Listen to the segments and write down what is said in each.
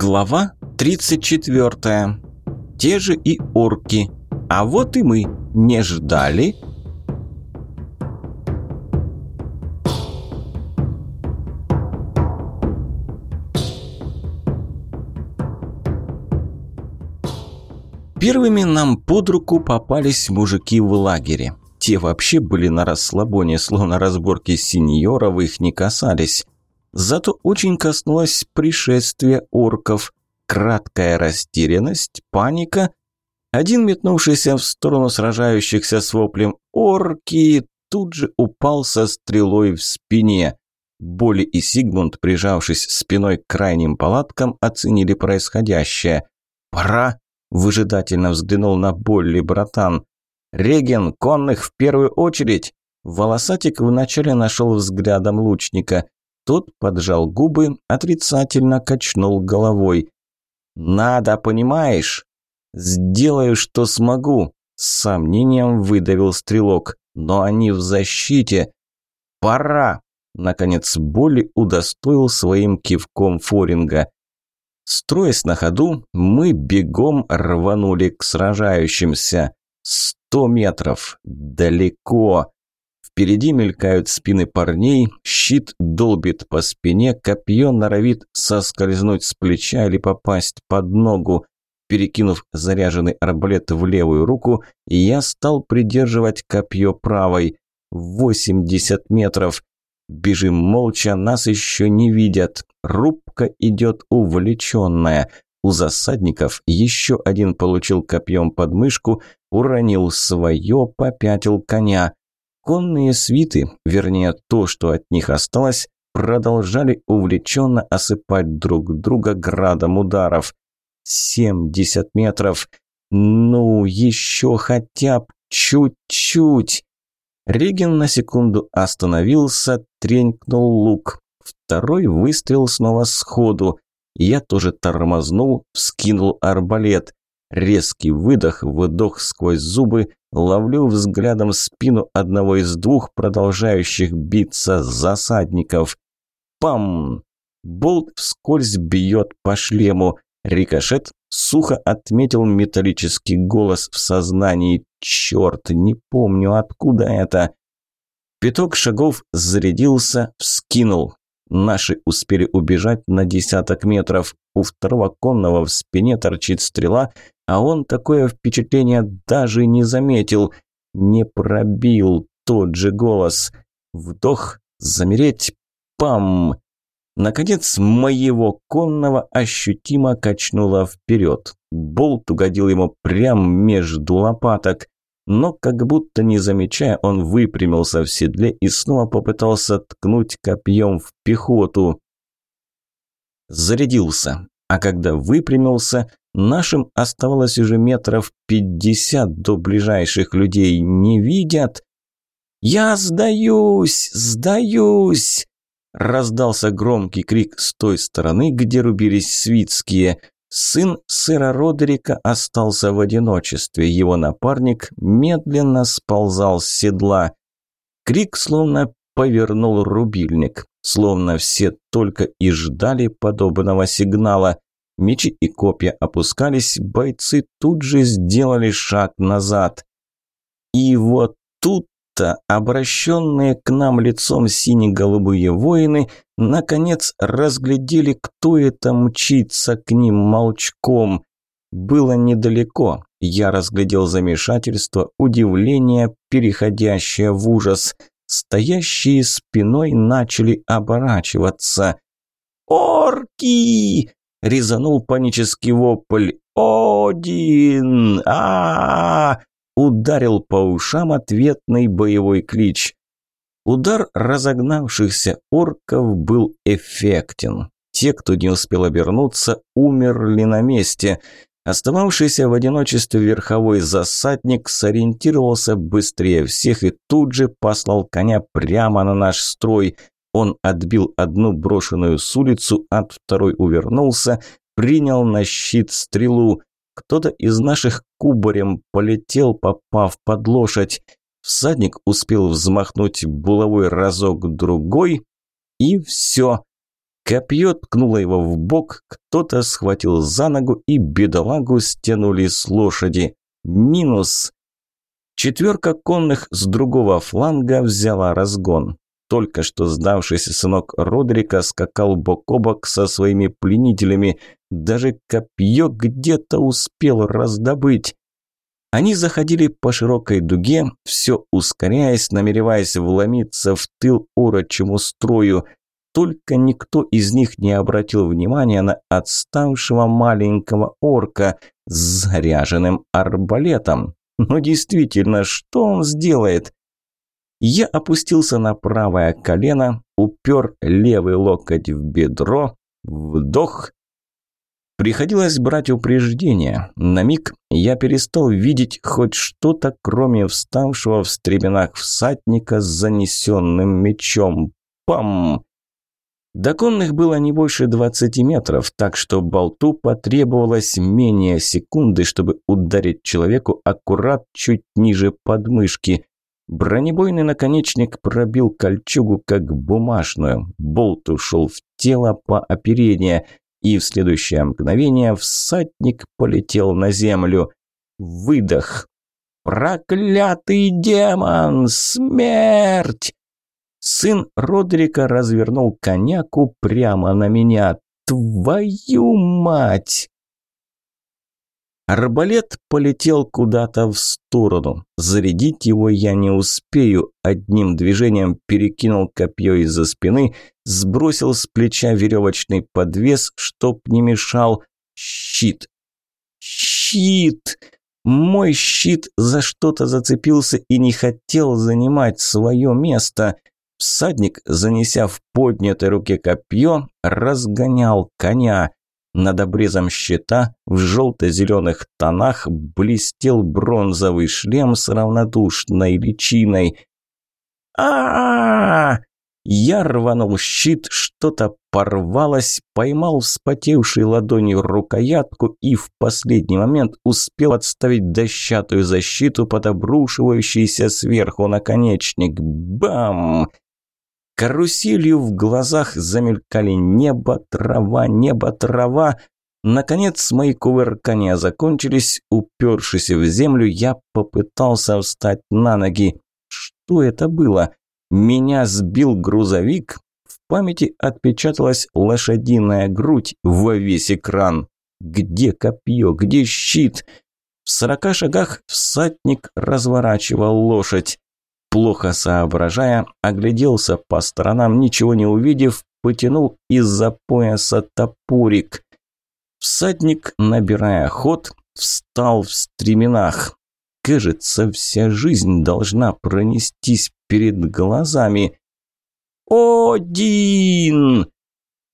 Глава 34. Те же и орки. А вот и мы. Не ждали? Первыми нам под руку попались мужики в лагере. Те вообще были на расслабоне, словно разборки сеньоров их не касались. Зато очень коснулось пришествия орков. Краткая растерянность, паника. Один, метнувшийся в сторону сражающихся с воплем «Орки!», тут же упал со стрелой в спине. Боли и Сигмунд, прижавшись спиной к крайним палаткам, оценили происходящее. «Пора!» – выжидательно взглянул на Болли братан. «Реген, конных в первую очередь!» Волосатик вначале нашел взглядом лучника. Тот поджал губы, отрицательно качнул головой. «Надо, понимаешь?» «Сделаю, что смогу», – с сомнением выдавил стрелок. «Но они в защите». «Пора!» – наконец Боли удостоил своим кивком Форинга. Строясь на ходу, мы бегом рванули к сражающимся. Сто метров. Далеко. Впереди мелькают спины парней, щит долбит по спине, копье норовит соскользнуть с плеча или попасть под ногу. Перекинув заряженный арбалет в левую руку, я стал придерживать копье правой. 80 метров. Бежим молча, нас еще не видят. Рубка идет увлеченная. У засадников еще один получил копьем под мышку, уронил свое, попятил коня. Конные свиты, вернее то, что от них осталось, продолжали увлеченно осыпать друг друга градом ударов. Семьдесят метров. Ну, еще хотя бы чуть-чуть. Реген на секунду остановился, тренькнул лук. Второй выстрел снова сходу. Я тоже тормознул, вскинул арбалет. Резкий выдох, выдох сквозь зубы, ловлю взглядом спину одного из двух продолжающих биться засадников. Пам! Болт вскользь бьет по шлему. Рикошет сухо отметил металлический голос в сознании. Черт, не помню, откуда это. Пяток шагов зарядился, вскинул. Наши успели убежать на десяток метров. У второго конного в спине торчит стрела, а он такое впечатление даже не заметил. Не пробил тот же голос. Вдох, замереть, пам! Наконец, моего конного ощутимо качнуло вперед. Болт угодил ему прямо между лопаток но как будто не замечая, он выпрямился в седле и снова попытался ткнуть копьем в пехоту. Зарядился, а когда выпрямился, нашим оставалось уже метров пятьдесят до ближайших людей. Не видят? «Я сдаюсь! Сдаюсь!» Раздался громкий крик с той стороны, где рубились свитские. Сын сэра Родерика остался в одиночестве, его напарник медленно сползал с седла. Крик словно повернул рубильник, словно все только и ждали подобного сигнала. Мечи и копья опускались, бойцы тут же сделали шаг назад. И вот тут будто обращенные к нам лицом сине-голубые воины наконец разглядели, кто это мчится к ним молчком. Было недалеко. Я разглядел замешательство, удивление, переходящее в ужас. Стоящие спиной начали оборачиваться. «Орки!» – резанул панический вопль. «Один! а, -а, ударил по ушам ответный боевой клич. Удар разогнавшихся орков был эффектен. Те, кто не успел обернуться, умерли на месте. Остававшийся в одиночестве верховой засадник сориентировался быстрее всех и тут же послал коня прямо на наш строй. Он отбил одну брошенную с улицу, от второй увернулся, принял на щит стрелу. Кто-то из наших кубарем полетел, попав под лошадь. Всадник успел взмахнуть булавой разок-другой, и все. Копье ткнуло его в бок, кто-то схватил за ногу и бедолагу стянули с лошади. Минус. Четверка конных с другого фланга взяла разгон. Только что сдавшийся сынок Родрика скакал бок о бок со своими пленителями. Даже копье где-то успел раздобыть. Они заходили по широкой дуге, все ускоряясь, намереваясь вломиться в тыл орочему строю – только никто из них не обратил внимания на отставшего маленького орка с заряженным арбалетом. Но действительно, что он сделает? Я опустился на правое колено, упер левый локоть в бедро, вдох. Приходилось брать упреждение. На миг я перестал видеть хоть что-то, кроме вставшего в стременах всадника с занесенным мечом. Пам! До конных было не больше 20 метров, так что болту потребовалось менее секунды, чтобы ударить человеку аккурат чуть ниже подмышки. Бронебойный наконечник пробил кольчугу как бумажную. Болт ушел в тело по оперению, и в следующее мгновение всадник полетел на землю. Выдох. «Проклятый демон! Смерть!» Сын Родрика развернул коняку прямо на меня. Твою мать! Арбалет полетел куда-то в сторону. Зарядить его я не успею. Одним движением перекинул копье из-за спины, сбросил с плеча веревочный подвес, чтоб не мешал. Щит. Щит! Мой щит за что-то зацепился и не хотел занимать свое место. Всадник, занеся в поднятой руке копье, разгонял коня. Над обрезом щита в желто-зеленых тонах блестел бронзовый шлем с равнодушной личиной. а, -а, -а Я рванул щит, что-то порвалось, поймал вспотевшей ладонью рукоятку и в последний момент успел отставить дощатую защиту под обрушивающийся сверху наконечник. Бам! Каруселью в глазах замелькали небо, трава, небо, трава. Наконец мои кувыркания закончились. Упершись в землю, я попытался встать на ноги. Что это было? Меня сбил грузовик? В памяти отпечаталась лошадиная грудь во весь экран. Где копье? Где щит? В сорока шагах всадник разворачивал лошадь. Плохо соображая, огляделся по сторонам, ничего не увидев, потянул из-за пояса топорик. Всадник, набирая ход, встал в стременах. Кажется, вся жизнь должна пронестись перед глазами. «Один!»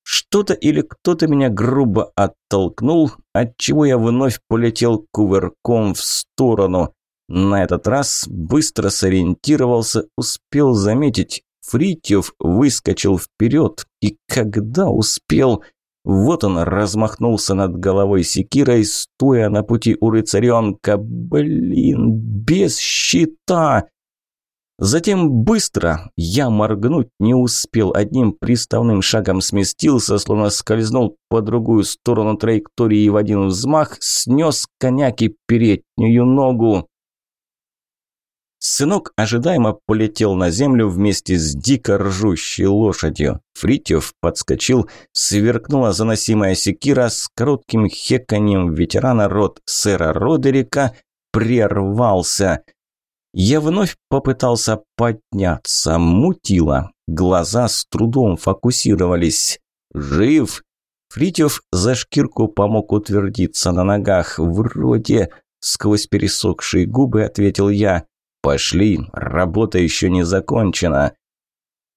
Что-то или кто-то меня грубо оттолкнул, отчего я вновь полетел кувырком в сторону. На этот раз быстро сориентировался, успел заметить. Фритьев выскочил вперед. И когда успел... Вот он размахнулся над головой секирой, стоя на пути у рыцаренка. Блин, без щита! Затем быстро, я моргнуть не успел, одним приставным шагом сместился, словно скользнул по другую сторону траектории и в один взмах снес коняки переднюю ногу. Сынок ожидаемо полетел на землю вместе с дико ржущей лошадью. Фритьев подскочил, сверкнула заносимая секира с коротким хеканьем ветерана рот сэра Родерика, прервался. Я вновь попытался подняться, мутило. Глаза с трудом фокусировались. «Жив!» Фритьев за шкирку помог утвердиться на ногах. «Вроде...» Сквозь пересохшие губы ответил я. «Пошли, работа еще не закончена».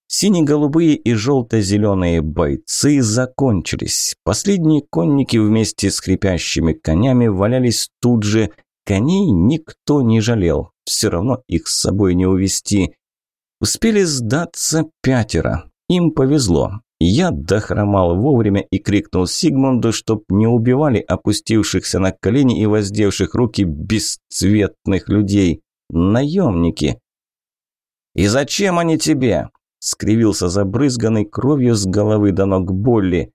Сине-голубые и желто-зеленые бойцы закончились. Последние конники вместе с хрипящими конями валялись тут же. Коней никто не жалел, все равно их с собой не увести. Успели сдаться пятеро. Им повезло. Я дохромал вовремя и крикнул Сигмунду, чтоб не убивали опустившихся на колени и воздевших руки бесцветных людей. Наемники. «И зачем они тебе?» скривился забрызганный кровью с головы до ног Болли.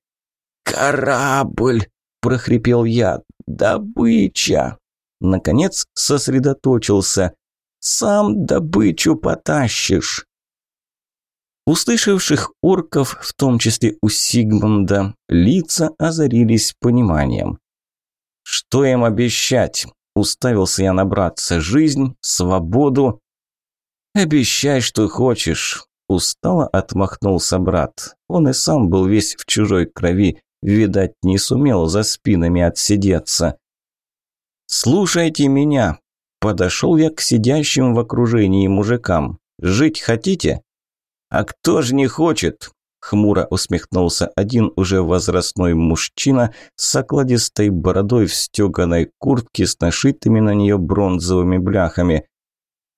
«Корабль!» – прохрипел я. «Добыча!» Наконец сосредоточился. «Сам добычу потащишь!» Услышавших орков, в том числе у Сигмунда, лица озарились пониманием. «Что им обещать?» – уставился я на братца. «Жизнь? Свободу?» «Обещай, что хочешь», – устало отмахнулся брат. Он и сам был весь в чужой крови, видать, не сумел за спинами отсидеться. «Слушайте меня», – подошел я к сидящим в окружении мужикам. «Жить хотите?» «А кто же не хочет?» Хмуро усмехнулся один уже возрастной мужчина с окладистой бородой в стеганой куртке с нашитыми на нее бронзовыми бляхами.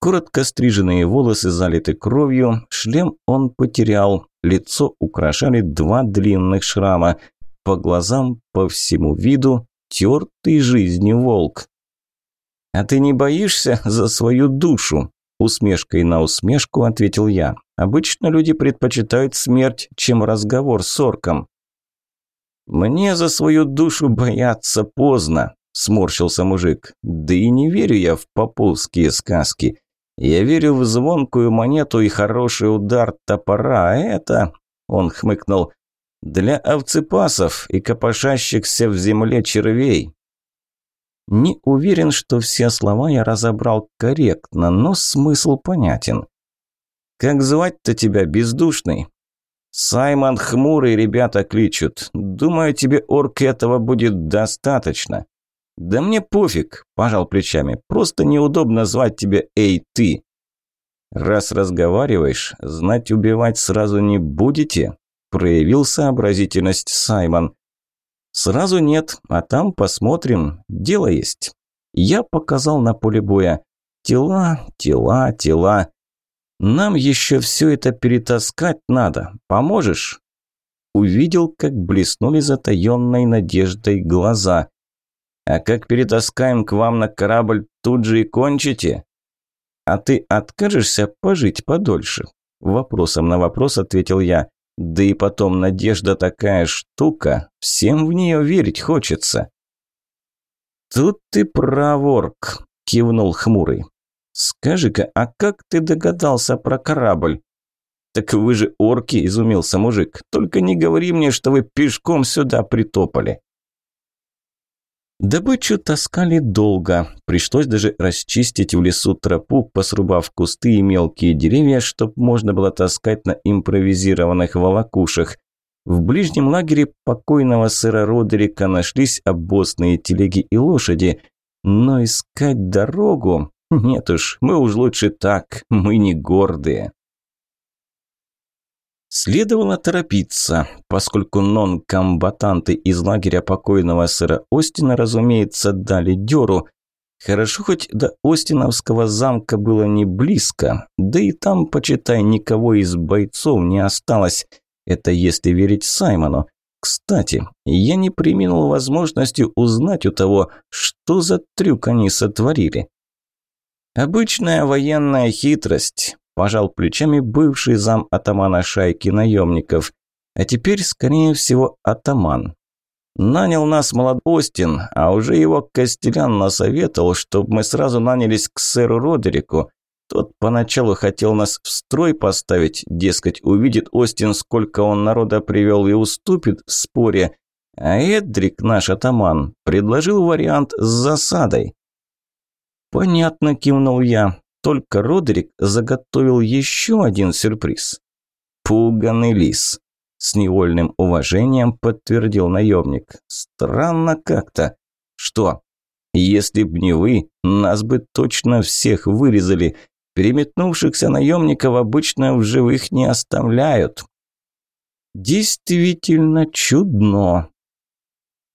Коротко стриженные волосы залиты кровью, шлем он потерял, лицо украшали два длинных шрама. По глазам, по всему виду, тертый жизнью волк. «А ты не боишься за свою душу?» Усмешкой на усмешку ответил я. Обычно люди предпочитают смерть, чем разговор с орком. «Мне за свою душу бояться поздно», – сморщился мужик. «Да и не верю я в поповские сказки. Я верю в звонкую монету и хороший удар топора, а это...» – он хмыкнул. «Для овцепасов и копошащихся в земле червей. Не уверен, что все слова я разобрал корректно, но смысл понятен. «Как звать-то тебя, бездушный?» «Саймон Хмурый ребята кличут. Думаю, тебе, орк, этого будет достаточно». «Да мне пофиг», – пожал плечами. «Просто неудобно звать тебя «Эй, ты». «Раз разговариваешь, знать убивать сразу не будете?» – проявил сообразительность Саймон. «Сразу нет, а там посмотрим. Дело есть». Я показал на поле боя. Тела, тела, тела. Нам еще все это перетаскать надо. Поможешь?» Увидел, как блеснули затаенной надеждой глаза. «А как перетаскаем к вам на корабль, тут же и кончите?» «А ты откажешься пожить подольше?» Вопросом на вопрос ответил я. Да и потом надежда такая штука, всем в нее верить хочется. Тут ты прав, орк, кивнул хмурый. Скажи-ка, а как ты догадался про корабль? Так вы же орки, изумился мужик. Только не говори мне, что вы пешком сюда притопали. Добычу таскали долго. Пришлось даже расчистить в лесу тропу, посрубав кусты и мелкие деревья, чтобы можно было таскать на импровизированных волокушах. В ближнем лагере покойного сэра Родерика нашлись обозные телеги и лошади. Но искать дорогу... Нет уж, мы уж лучше так, мы не гордые. Следовало торопиться, поскольку нон-комбатанты из лагеря покойного сэра Остина, разумеется, дали дёру. Хорошо, хоть до Остиновского замка было не близко, да и там, почитай, никого из бойцов не осталось. Это если верить Саймону. Кстати, я не приминул возможностью узнать у того, что за трюк они сотворили. Обычная военная хитрость. Пожал плечами бывший зам атамана шайки наемников. А теперь, скорее всего, атаман. Нанял нас молод Остин, а уже его Костелян насоветовал, чтобы мы сразу нанялись к сэру Родерику. Тот поначалу хотел нас в строй поставить, дескать, увидит Остин, сколько он народа привел и уступит в споре. А Эдрик, наш атаман, предложил вариант с засадой. «Понятно», – кивнул я. Только Родерик заготовил еще один сюрприз. «Пуганный лис», – с невольным уважением подтвердил наемник. «Странно как-то. Что? Если б не вы, нас бы точно всех вырезали. Переметнувшихся наемников обычно в живых не оставляют». «Действительно чудно»,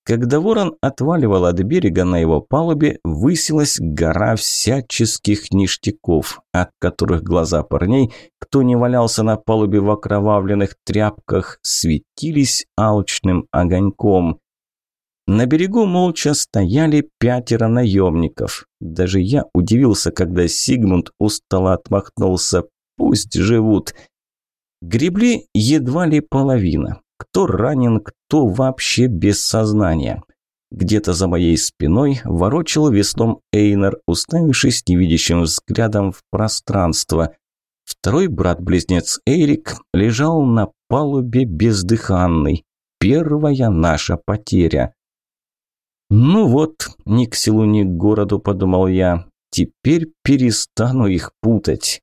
когда ворон отваливал от берега на его палубе, высилась гора всяческих ништяков, от которых глаза парней, кто не валялся на палубе в окровавленных тряпках, светились алчным огоньком. На берегу молча стояли пятеро наемников. Даже я удивился, когда Сигмунд устало отмахнулся. «Пусть живут!» Гребли едва ли половина. Кто ранен, кто вообще без сознания. Где-то за моей спиной ворочил веслом Эйнер, уставившись невидящим взглядом в пространство. Второй брат-близнец Эрик лежал на палубе бездыханный. Первая наша потеря. «Ну вот, ни к селу, ни к городу», – подумал я. «Теперь перестану их путать».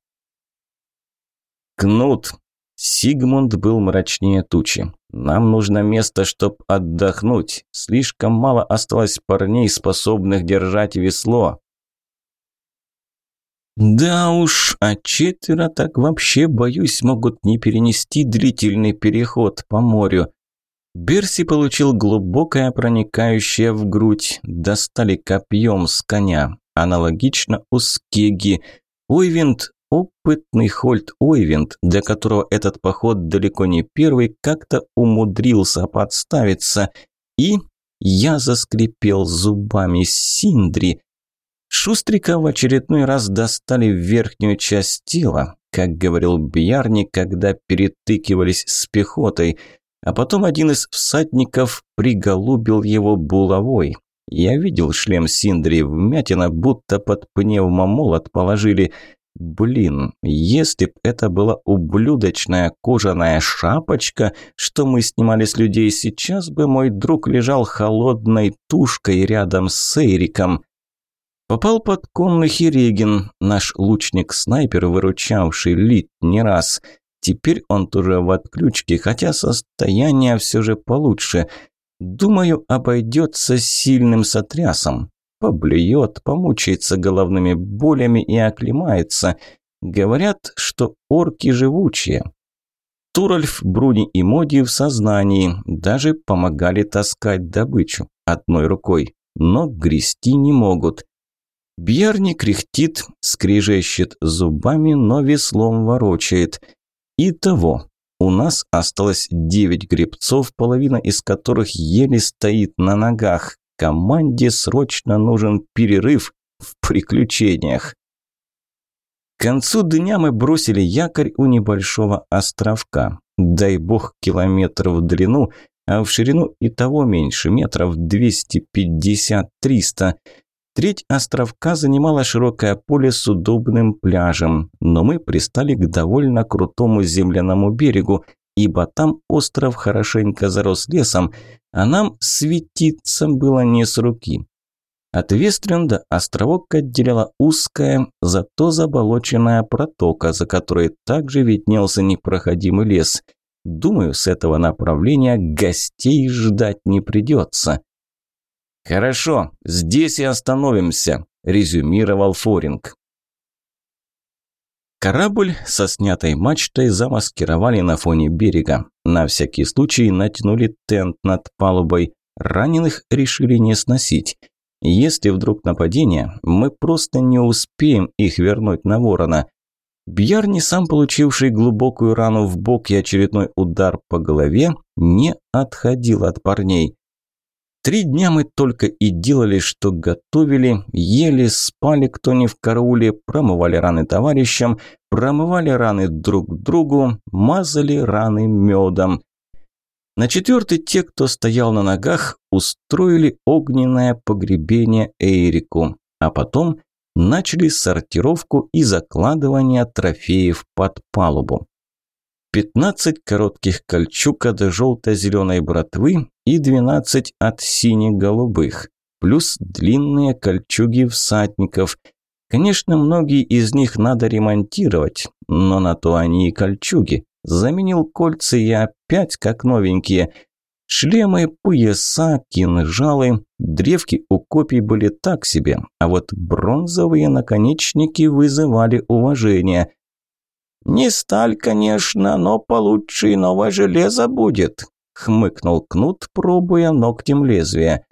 «Кнут!» Сигмунд был мрачнее тучи. «Нам нужно место, чтоб отдохнуть. Слишком мало осталось парней, способных держать весло». Да уж, а четверо так вообще, боюсь, могут не перенести длительный переход по морю. Берси получил глубокое проникающее в грудь, достали копьем с коня. Аналогично у Скеги. Ойвинд, опытный Хольт Ойвинд, для которого этот поход далеко не первый, как-то умудрился подставиться. И я заскрипел зубами Синдри. Шустрика в очередной раз достали в верхнюю часть тела, как говорил Бьярни, когда перетыкивались с пехотой, а потом один из всадников приголубил его булавой. Я видел шлем Синдри, вмятина будто под пневмомолот положили. Блин, если б это была ублюдочная кожаная шапочка, что мы снимали с людей, сейчас бы мой друг лежал холодной тушкой рядом с Эриком. Попал под конный Херегин, наш лучник-снайпер, выручавший Лит не раз. Теперь он тоже в отключке, хотя состояние все же получше. Думаю, обойдется сильным сотрясом. Поблюет, помучается головными болями и оклемается. Говорят, что орки живучие. Туральф, Бруни и Моди в сознании, даже помогали таскать добычу одной рукой, но грести не могут. Бьярни кряхтит, скрежещет зубами, но веслом ворочает. Итого, у нас осталось девять гребцов, половина из которых еле стоит на ногах. Команде срочно нужен перерыв в приключениях. К концу дня мы бросили якорь у небольшого островка. Дай бог километр в длину, а в ширину и того меньше, метров 250-300. Треть островка занимала широкое поле с удобным пляжем, но мы пристали к довольно крутому земляному берегу, ибо там остров хорошенько зарос лесом, а нам светиться было не с руки. От Вестренда островок отделяла узкая, зато заболоченная протока, за которой также виднелся непроходимый лес. Думаю, с этого направления гостей ждать не придется. «Хорошо, здесь и остановимся», – резюмировал Форинг. Корабль со снятой мачтой замаскировали на фоне берега. На всякий случай натянули тент над палубой. Раненых решили не сносить. Если вдруг нападение, мы просто не успеем их вернуть на ворона. Бьярни, сам получивший глубокую рану в бок и очередной удар по голове, не отходил от парней. Три дня мы только и делали, что готовили, ели, спали кто не в карауле, промывали раны товарищам, промывали раны друг другу, мазали раны медом. На четвертый те, кто стоял на ногах, устроили огненное погребение Эрику, а потом начали сортировку и закладывание трофеев под палубу. 15 коротких кольчуг от желто-зеленой братвы и 12 от сине-голубых, плюс длинные кольчуги всадников. Конечно, многие из них надо ремонтировать, но на то они и кольчуги. Заменил кольца и опять как новенькие. Шлемы, пояса, кинжалы, древки у копий были так себе, а вот бронзовые наконечники вызывали уважение. «Не сталь, конечно, но получше иного железа будет», – хмыкнул Кнут, пробуя ногтем лезвия.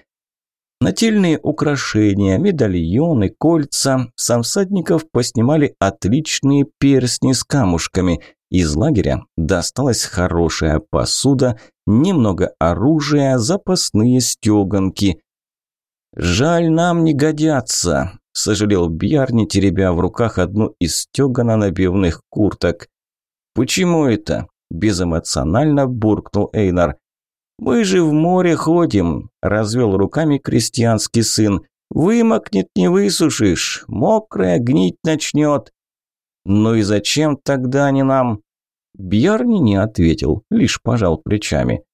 Нательные украшения, медальоны, кольца. Всадников поснимали отличные перстни с камушками. Из лагеря досталась хорошая посуда, немного оружия, запасные стеганки. «Жаль, нам не годятся», – сожалел Бьярни, теребя в руках одну из стегана набивных курток. «Почему это?» безэмоционально буркнул Эйнар. «Мы же в море ходим», – развел руками крестьянский сын. «Вымокнет, не высушишь, мокрая гнить начнет». «Ну и зачем тогда они нам?» Бьярни не ответил, лишь пожал плечами.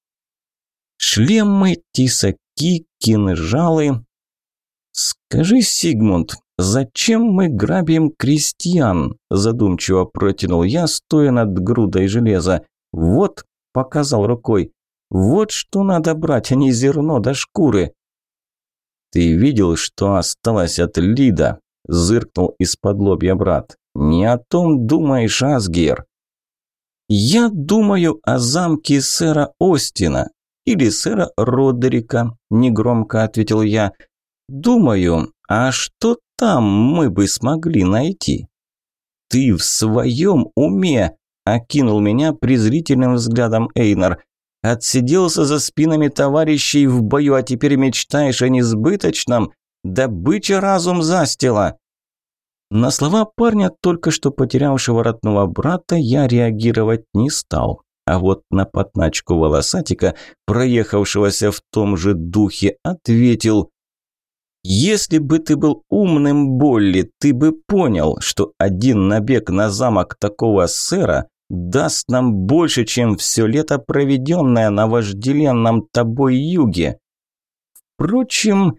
Шлемы, тесаки, кинжалы. «Скажи, Сигмунд, зачем мы грабим крестьян?» – задумчиво протянул я, стоя над грудой железа. «Вот», – показал рукой, – «вот что надо брать, а не зерно до да шкуры». «Ты видел, что осталось от Лида?» – зыркнул из-под лобья брат. «Не о том думаешь, Асгер». «Я думаю о замке сэра Остина или сэра Родерика», – негромко ответил я. «Думаю, а что там мы бы смогли найти?» «Ты в своем уме?» – окинул меня презрительным взглядом Эйнар. «Отсиделся за спинами товарищей в бою, а теперь мечтаешь о несбыточном? Добыча разум застила!» На слова парня, только что потерявшего родного брата, я реагировать не стал. А вот на подначку волосатика, проехавшегося в том же духе, ответил «Если бы ты был умным, Болли, ты бы понял, что один набег на замок такого сэра даст нам больше, чем все лето, проведенное на вожделенном тобой юге. Впрочем,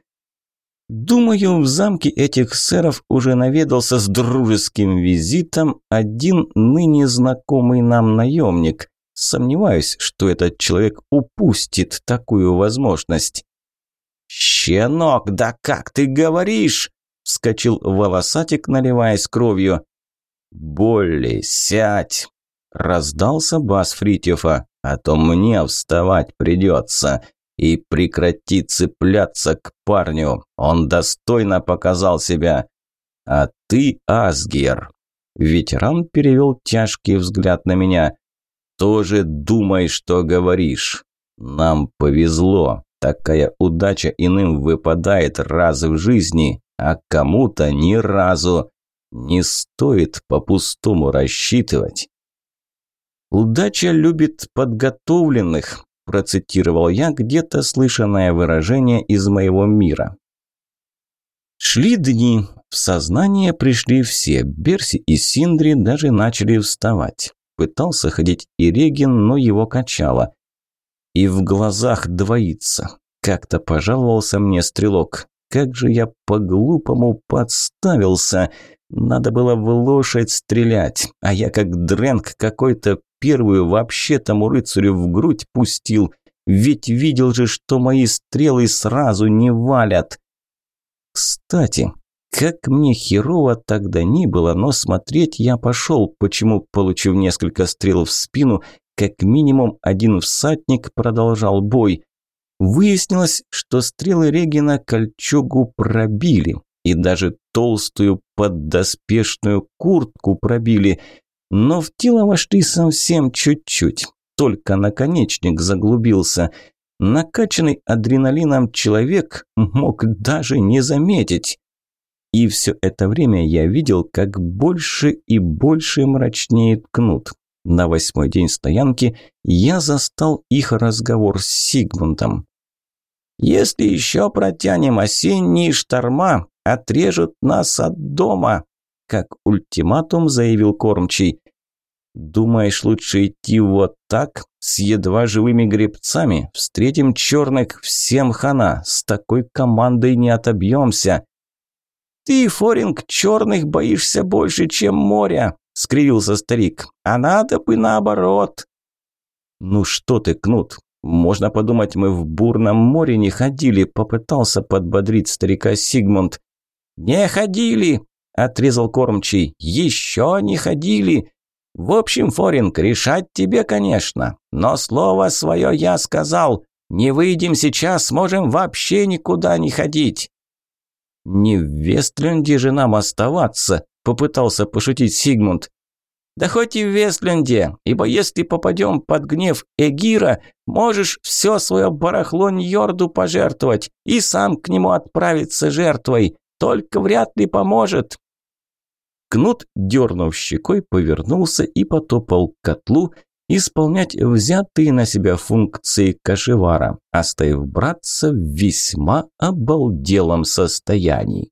Думаю, в замке этих сэров уже наведался с дружеским визитом один ныне знакомый нам наемник. Сомневаюсь, что этот человек упустит такую возможность. «Щенок, да как ты говоришь?» – вскочил волосатик, наливаясь кровью. «Болли, сядь!» – раздался бас Фритьефа. «А то мне вставать придется и прекрати цепляться к парню. Он достойно показал себя. А ты, Асгер. Ветеран перевел тяжкий взгляд на меня. Тоже думай, что говоришь. Нам повезло. Такая удача иным выпадает раз в жизни, а кому-то ни разу. Не стоит по-пустому рассчитывать. Удача любит подготовленных, процитировал я где-то слышанное выражение из моего мира. Шли дни, в сознание пришли все, Берси и Синдри даже начали вставать. Пытался ходить и Регин, но его качало. И в глазах двоится. Как-то пожаловался мне стрелок. Как же я по-глупому подставился. Надо было в лошадь стрелять, а я как дрэнк какой-то первую вообще тому рыцарю в грудь пустил, ведь видел же, что мои стрелы сразу не валят. Кстати, как мне херово тогда не было, но смотреть я пошел, почему, получив несколько стрел в спину, как минимум один всадник продолжал бой. Выяснилось, что стрелы Регина кольчугу пробили, и даже толстую поддоспешную куртку пробили – но в тело вошли совсем чуть-чуть. Только наконечник заглубился. Накачанный адреналином человек мог даже не заметить. И все это время я видел, как больше и больше мрачнеет кнут. На восьмой день стоянки я застал их разговор с Сигмундом. «Если еще протянем осенние шторма, отрежут нас от дома», как ультиматум заявил кормчий. «Думаешь, лучше идти вот так, с едва живыми гребцами? Встретим черных, всем хана, с такой командой не отобьемся». «Ты, Форинг, черных боишься больше, чем моря», – скривился старик. «А надо бы наоборот». «Ну что ты, Кнут, можно подумать, мы в бурном море не ходили», – попытался подбодрить старика Сигмунд. «Не ходили», – отрезал кормчий. «Еще не ходили. В общем, Форинг, решать тебе, конечно. Но слово свое я сказал. Не выйдем сейчас, можем вообще никуда не ходить». «Не в Вестленде же нам оставаться», – попытался пошутить Сигмунд. «Да хоть и в Вестленде, ибо если попадем под гнев Эгира, можешь все свое барахло Ньорду пожертвовать и сам к нему отправиться жертвой. Только вряд ли поможет. Кнут, дернув щекой, повернулся и потопал к котлу, исполнять взятые на себя функции кошевара, оставив братца в весьма обалделом состоянии.